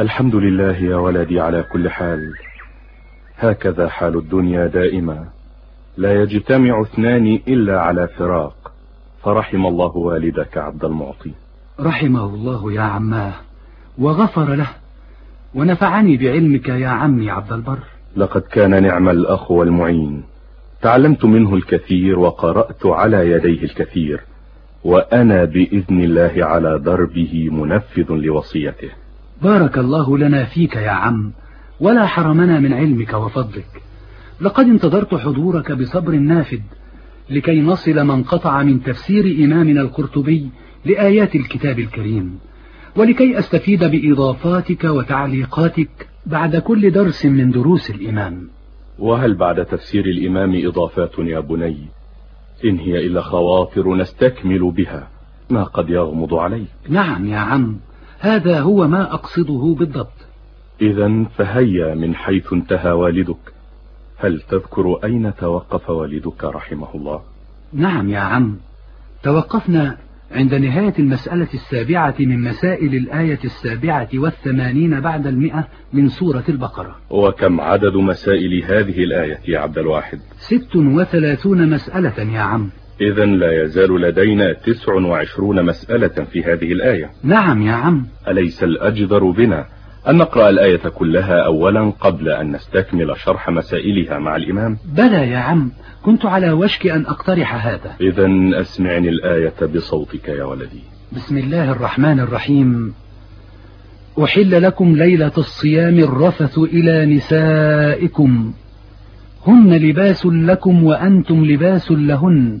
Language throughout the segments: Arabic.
الحمد لله يا ولدي على كل حال. هكذا حال الدنيا دائما. لا يجتمع اثنان إلا على فراق. فرحم الله والدك عبد المعطي. رحمه الله يا عماه وغفر له. ونفعني بعلمك يا عمي عبد البر. لقد كان نعم الأخ والمعين. تعلمت منه الكثير وقرأت على يديه الكثير. وأنا بإذن الله على دربه منفذ لوصيته. بارك الله لنا فيك يا عم ولا حرمنا من علمك وفضلك. لقد انتظرت حضورك بصبر نافد لكي نصل من قطع من تفسير إمامنا القرطبي لآيات الكتاب الكريم. ولكي أستفيد بإضافاتك وتعليقاتك بعد كل درس من دروس الإمام. وهل بعد تفسير الإمام إضافات يا بني؟ إن هي إلا خواطر نستكمل بها ما قد يغمض عليك. نعم يا عم هذا هو ما أقصده بالضبط. إذا فهيا من حيث انتهى والدك. هل تذكر أين توقف والدك رحمه الله؟ نعم يا عم. توقفنا عند نهاية المسألة السابعة من مسائل الآية السابعة والثمانين بعد المئة من سورة البقرة. وكم عدد مسائل هذه الآية يا عبد الواحد؟ ست وثلاثون مسألة يا عم. إذا لا يزال لدينا تسع وعشرون مسألة في هذه الآية. نعم يا عم. أليس الأجدر بنا أن نقرأ الآية كلها أولا قبل أن نستكمل شرح مسائلها مع الإمام؟ بلى يا عم. كنت على وشك أن أقترح هذا. إذا أسمعني الآية بصوتك يا ولدي. بسم الله الرحمن الرحيم. أحل لكم ليلة الصيام الرفث إلى نسائكم. هن لباس لكم وأنتم لباس لهن.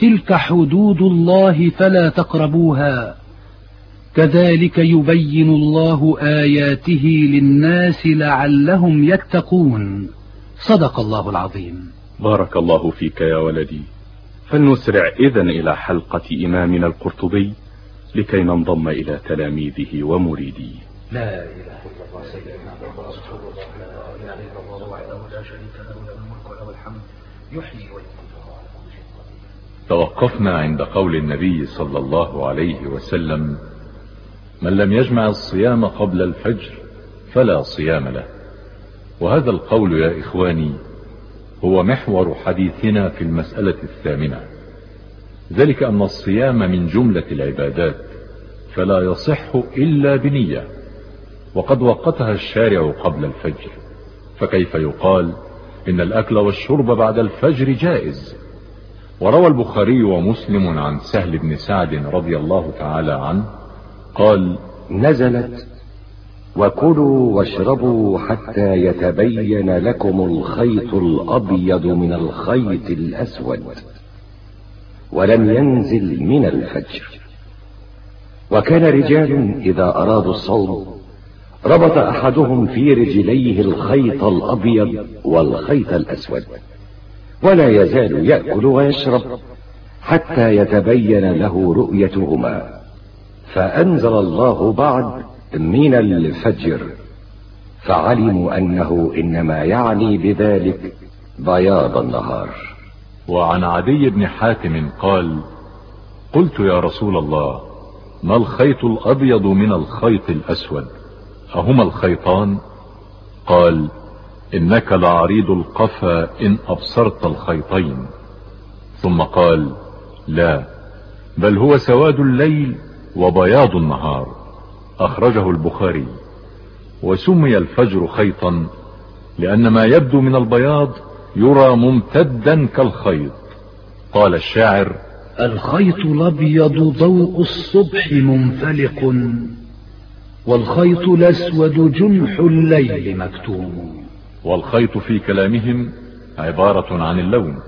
تلك حدود الله فلا تقربوها. كذلك يبين الله آياته للناس لعلهم يتقون. صدق الله العظيم. بارك الله فيك يا ولدي. فلنسرع إذا إلى حلقة إمامنا القرطبي لكي ننضم إلى تلاميذه ومريديه لا إله إلا الله سيدنا محمد رسول الله لا إله إلا الله وحده لا شريك له له الملك وله الحمد يحيي ويميت وهو على كل شيء قدير توقفنا عند قول النبي صلى الله عليه وسلم من لم يجمع الصيام قبل الفجر فلا صيام له. وهذا القول يا إخواني هو محور حديثنا في المسألة الثامنة. ذلك أن الصيام من جملة العبادات فلا يصح إلا بنية وقد وقتها الشارع قبل الفجر فكيف يقال إن الأكل والشرب بعد الفجر جائز؟ وروى البخاري ومسلم عن سهل بن سعد رضي الله تعالى عنه قال نزلت وكلوا واشربوا حتى يتبين لكم الخيط الأبيض من الخيط الأسود ولم ينزل من الفجر. وكان رجال إذا أرادوا الصوم ربط أحدهم في رجليه الخيط الأبيض والخيط الأسود. ولا يزال يأكل ويشرب حتى يتبين له رؤيتهما. فأنزل الله بعد من الفجر. فعلموا أنه إنما يعني بذلك بياض النهار. وعن عدي بن حاتم قال قلت يا رسول الله ما الخيط الأبيض من الخيط الأسود؟ أهما الخيطان؟ قال إنك لعريض القفا إن أبصرت الخيطين. ثم قال لا بل هو سواد الليل وبياض النهار. أخرجه البخاري. وسمي الفجر خيطا لأن ما يبدو من البياض يرى ممتدا كالخيط. قال الشاعر الخيط الأبيض ضوء الصبح منفلق والخيط الأسود جنح الليل مكتوم. والخيط في كلامهم عبارة عن اللون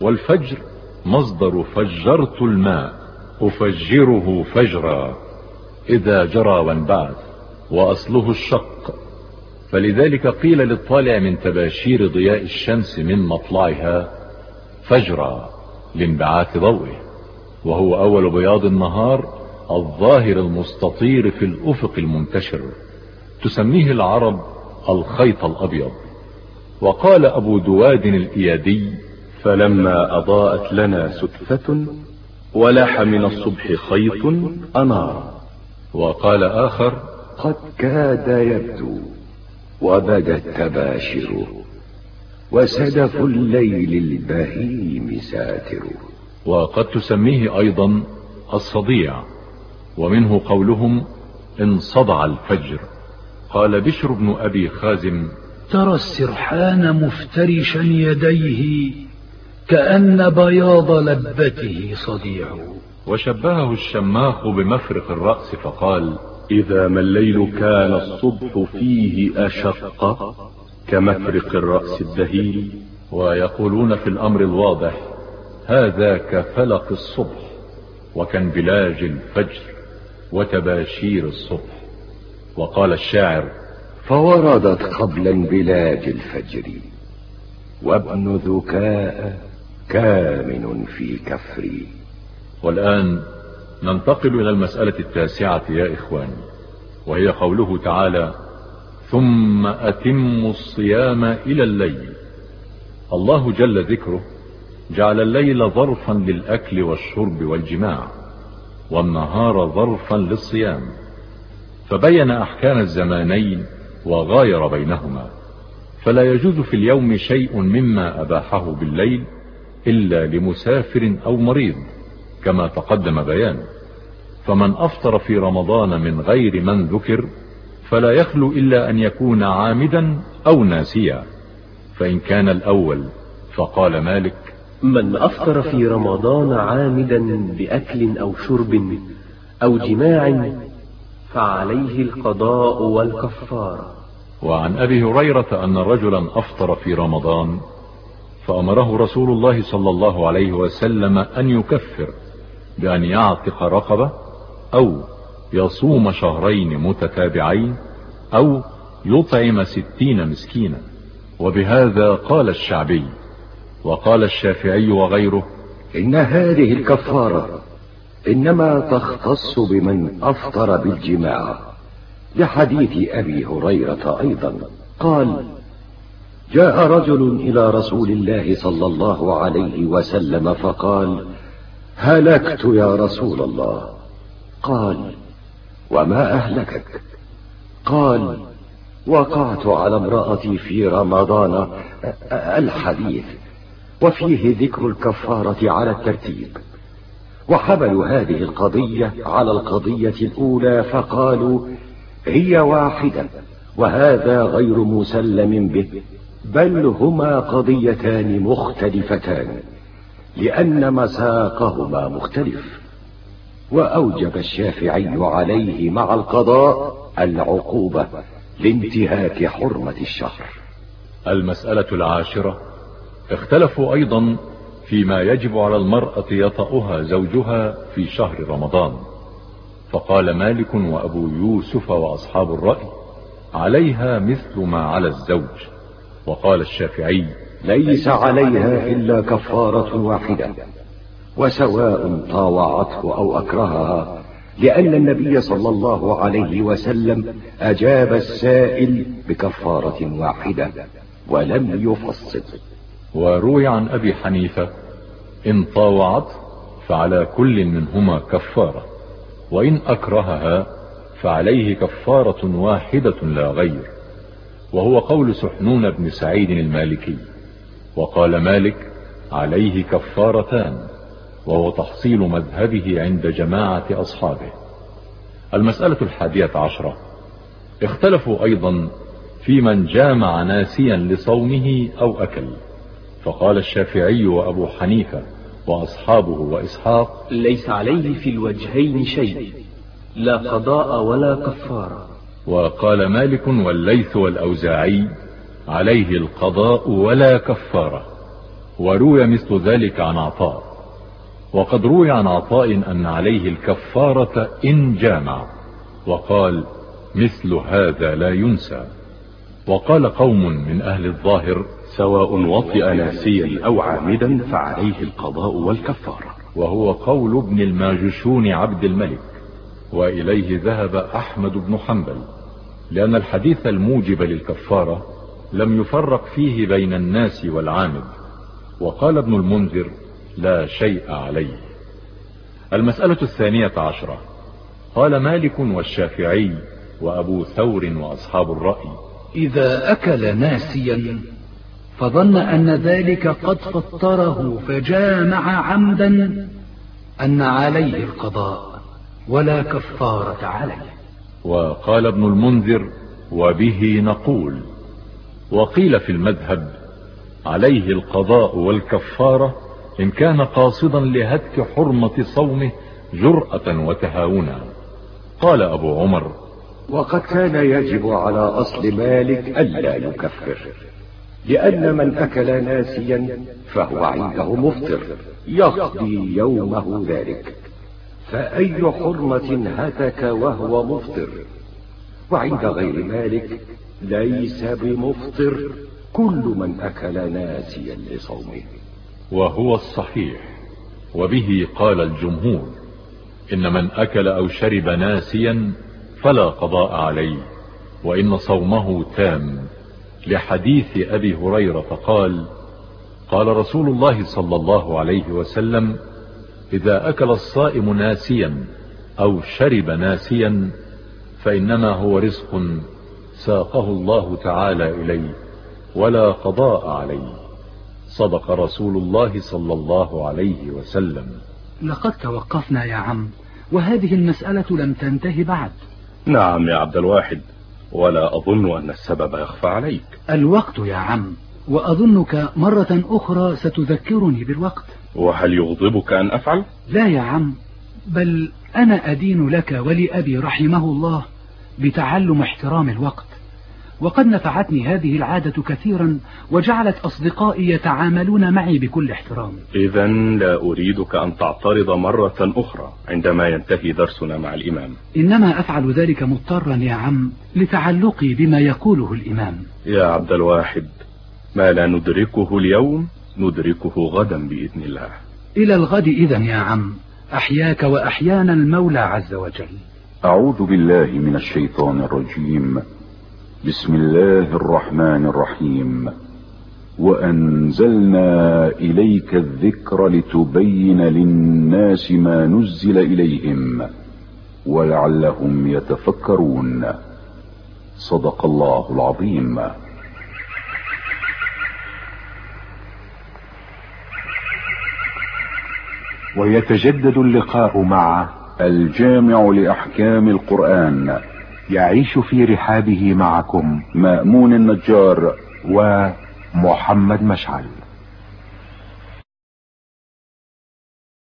والفجر مصدر فجرت الماء أفجره فجرا إذا جرى وانبعث وأصله الشق. فلذلك قيل للطالع من تباشير ضياء الشمس من مطلعها فجرا لانبعاث ضوئه وهو أول بياض النهار الظاهر المستطير في الأفق المنتشر تسميه العرب الخيط الأبيض. وقال أبو دواد الإيادي فلما أضاءت لنا سدفة ولح من الصبح خيط أنار. وقال آخر قد كاد يبدو وبدت تباشره وسدف الليل البهيم ساتر. وقد تسميه أيضا الصديع ومنه قولهم انصدع الفجر. قال بشر بن أبي خازم ترى السرحان مفترشا يديه كأن بياض لبته صديع وشبهه الشماخ بمفرق الرأس فقال إذا ما الليل كان الصبح فيه أشق كمفرق الرأس الدهيل ويقولون في الأمر الواضح هذا كفلق الصبح وكانبلاج الفجر وتباشير الصبح. وقال الشاعر فوردت قبل انبلاج الفجر. وابن ذكاء كامن في كفري. والآن ننتقل إلى المسألة التاسعة يا إخواني وهي قوله تعالى ثم أتموا الصيام إلى الليل الله جل ذكره جعل الليل ظرفا للأكل والشرب والجماع والنهار ظرفا للصيام. فبين أحكام الزمانين وغاير بينهما. فلا يجوز في اليوم شيء مما أباحه بالليل إلا لمسافر أو مريض كما تقدم بيانه فمن أفطر في رمضان من غير من ذكر فلا يخلو إلا أن يكون عامدا أو ناسيا. فإن كان الأول فقال مالك من أفطر في رمضان عامدا بأكل أو شرب أو جماع فعليه القضاء والكفارة وعن أبي هريرة أن رجلا أفطر في رمضان فأمره رسول الله صلى الله عليه وسلم أن يكفر بأن يعتق رقبة أو يصوم شهرين متتابعين أو يطعم ستين مسكينا. وبهذا قال الشعبي وقال الشافعي وغيره إن هذه الكفارة إنما تختص بمن أفطر بالجماع. لحديث أبي هريرة أيضا قال جاء رجل إلى رسول الله صلى الله عليه وسلم فقال هلكت يا رسول الله. قال وما أهلكك؟ قال وقعت على امرأتي في رمضان الحديث وفيه ذكر الكفارة على الترتيب. وحملوا هذه القضية على القضية الأولى فقالوا هي واحدة وهذا غير مسلم به بل هما قضيتان مختلفتان لأن مساقهما مختلف. وأوجب الشافعي عليه مع القضاء العقوبة لانتهاك حرمة الشهر. المسألة العاشرة اختلفوا أيضا فيما يجب على المرأة يطأها زوجها في شهر رمضان. فقال مالك وأبو يوسف وأصحاب الرأي عليها مثل ما على الزوج. وقال الشافعي ليس عليها إلا كفارة واحدة وسواء طاوعته أو أكرهها لأن النبي صلى الله عليه وسلم أجاب السائل بكفارة واحدة ولم يفصل. وروي عن أبي حنيفة إن طاوعت فعلى كل منهما كفارة وإن أكرهها فعليه كفارة واحدة لا غير وهو قول سحنون بن سعيد المالكي وقال مالك عليه كفارتان وهو تحصيل مذهبه عند جماعة أصحابه. المسألة الحادية عشرة. اختلفوا أيضا في من جامع ناسيا لصومه أو أكل. فقال الشافعي وأبو حنيفة وأصحابه وإسحاق ليس عليه في الوجهين شيء لا قضاء ولا كفارة. وقال مالك والليث والأوزاعي عليه القضاء ولا كفارة. وروي مثل ذلك عن عطاء. وقد روي عن عطاء أن عليه الكفارة إن جامع. وقال مثل هذا لا ينسى. وقال قوم من أهل الظاهر سواء وطئ ناسيا أو عامدا فعليه القضاء والكفارة. وهو قول ابن الماجشون عبد الملك وإليه ذهب أحمد بن حنبل لأن الحديث الموجب للكفارة لم يفرق فيه بين الناس والعامد. وقال ابن المنذر لا شيء عليه. المسألة الثانية عشرة. قال مالك والشافعي وأبو ثور وأصحاب الرأي إذا أكل ناسيا فظن أن ذلك قد فطره فجامع عمدا أن عليه القضاء ولا كفارة عليه. وقال ابن المنذر وبه نقول وقيل في المذهب عليه القضاء والكفارة إن كان قاصدا لهتك حرمة صومه جرأة وتهاونا. قال أبو عمر وقد كان يجب على أصل مالك ألا يكفر. لأن من أكل ناسيا فهو عنده مفطر يقضي يومه ذلك. فأي حرمة هتك وهو مفطر؟ وعند غير مالك ليس بمفطر كل من أكل ناسيا لصومه. وهو الصحيح. وبه قال الجمهور إن من أكل أو شرب ناسيا فلا قضاء عليه وإن صومه تام. لحديث أبي هريرة قال قال رسول الله صلى الله عليه وسلم إذا أكل الصائم ناسيا أو شرب ناسيا فإنما هو رزق ساقه الله تعالى إليه ولا قضاء عليه. صدق رسول الله صلى الله عليه وسلم. لقد توقفنا يا عم وهذه المسألة لم تنتهي بعد. نعم يا عبد الواحد. ولا أظن أن السبب يخفى عليك. الوقت يا عم وأظنك مرة أخرى ستذكرني بالوقت. وهل يغضبك أن أفعل؟ لا يا عم بل أنا أدين لك ولأبي رحمه الله بتعلم احترام الوقت. وقد نفعتني هذه العادة كثيرا وجعلت أصدقائي يتعاملون معي بكل احترام. إذا لا أريدك أن تعترض مرة أخرى عندما ينتهي درسنا مع الإمام. إنما أفعل ذلك مضطرا يا عم لتعلقي بما يقوله الإمام. يا عبد الواحد ما لا ندركه اليوم ندركه غدا بإذن الله. إلى الغد إذا يا عم. أحياك وأحيانا المولى عز وجل. أعوذ بالله من الشيطان الرجيم. بسم الله الرحمن الرحيم. وأنزلنا إليك الذكر لتبين للناس ما نزل إليهم ولعلهم يتفكرون. صدق الله العظيم. ويتجدد اللقاء مع الجامع لأحكام القرآن. يعيش في رحابه معكم. مأمون النجار. ومحمد مشعل.